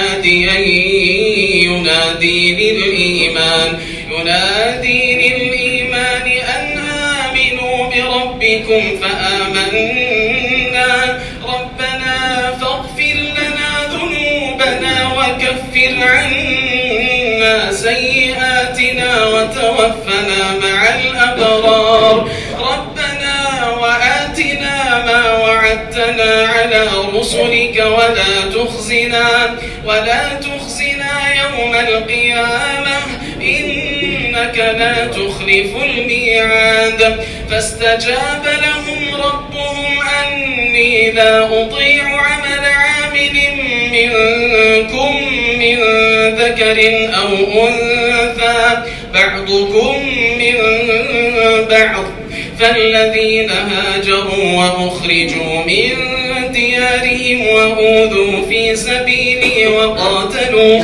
ينادي للإيمان ينادي للإيمان أن آمنوا بربكم فآمنا. ربنا فاغفر لنا ذنوبنا وكفر عنا سيئاتنا وتوفنا مع الأبرار. ربنا وآتنا ما وعدتنا على رسلك ولا تخزنا ولا تخزنا القيامة إنك لا تخلف الميعاد. فاستجاب لهم ربهم أني لا أضيع عمل عامل منكم من ذكر أو أنثى بعضكم من بعض. فالذين هاجروا وأخرجوا من ديارهم وأوذوا في سبيلي وقاتلوا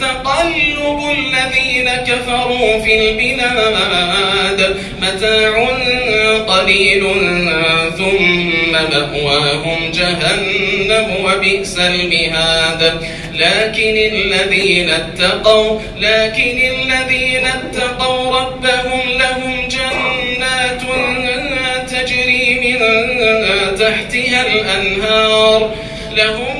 تقلب الذين كفروا في البلاد. متاع قليل ثم مأواهم جهنم وبئس المهاد. لكن الذين اتقوا لكن الذين اتقوا ربهم لهم جنات تجري من تحتها الأنهار. لهم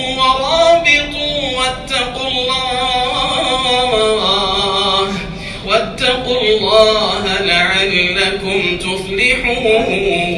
الله لعلكم تفلحون.